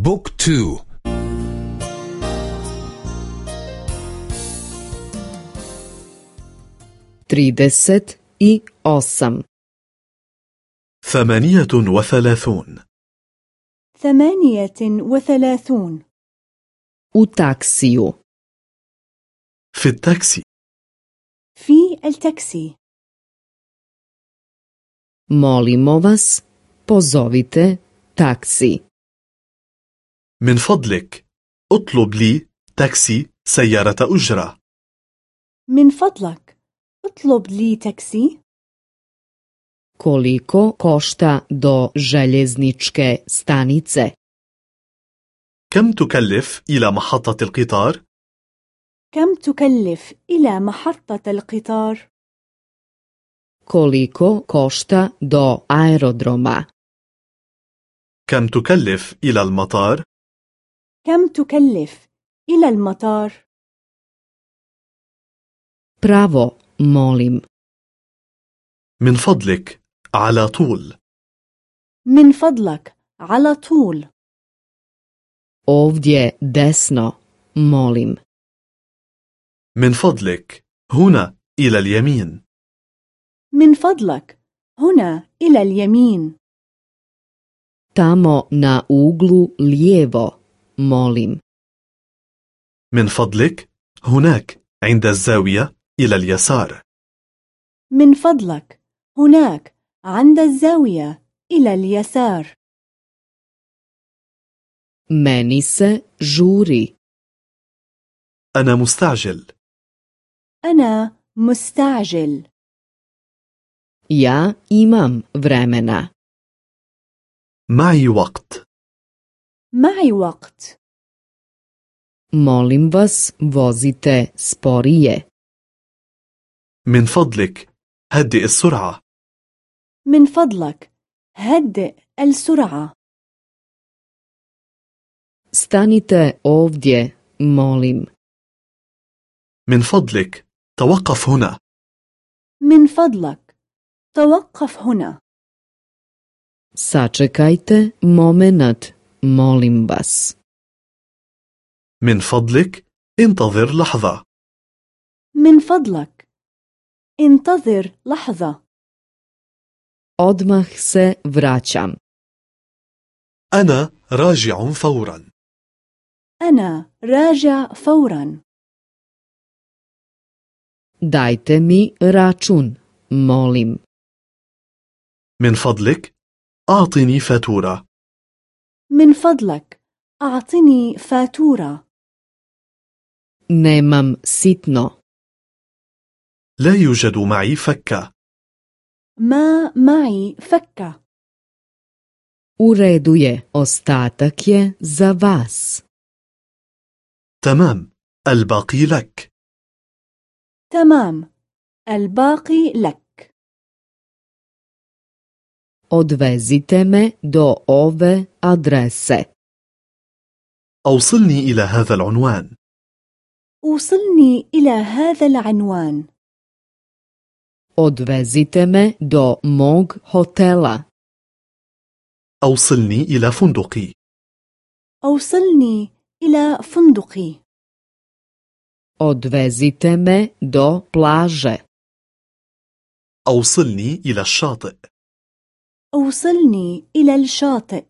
Book two. trideset i osam ثمانية وثلاثون. ثمانية وثلاثون. Taksiju في التاكسي. في التاكسي. Molimo vas pozovite taksi. من فضلك. اطلب لي تاكسي سيارة أجرة. من فضلك. اطلب لي تاكسي. Koliko košta do željezničke stanice? كم تكلف إلى محطة القطار؟ كم تكلف إلى محطة القطار؟ Koliko košta do aerodroma? كم تكلف إلى المطار؟ كم تكلف إلى المطار؟ pravo molim من فضلك على طول. من فضلك على طول. Ovdje desno molim. من فضلك هنا إلى اليمين. من فضلك هنا إلى اليمين. Tamo na uglu lijevo. Molim. من فضلك هناك عند الزاوية إلى اليسار. من فضلك هناك عند الزاوية إلى اليسار. Meni se žuri أنا مستعجل. أنا مستعجل. Ja imam vremena. معي وقت. معي وقت. Molim vas vozite sporije. من فضلك هدئ السرعة. من فضلك هدئ السرعة. Stanite ovdje molim. من فضلك توقف هنا. من فضلك توقف هنا. Sačekajte momenat molim vas. من فضلك انتظر لحظة. من فضلك. انتظر لحظة. Odmah se vraćam. أنا راجع فورا. أنا راجع فورا. Dajte mi račun molim. من فضلك أعطني فاتورة. من فضلك أعطني فاتورة. nemam sitno لا يوجد معي فكة. ما معي فكة. u redu je ostatak je za vas تمام الباقي لك. تمام الباقي لك. Odvezite me do ove adrese. أوصلني إلى هذا العنوان. وصلني إلى هذا العنوان. Odvezite me do mog hotela. أوصلني إلى فندقي. أوصلني إلى فندقي. Odvezite me do plaže. أوصلني إلى الشاطئ. أوصلني إلى الشاطئ.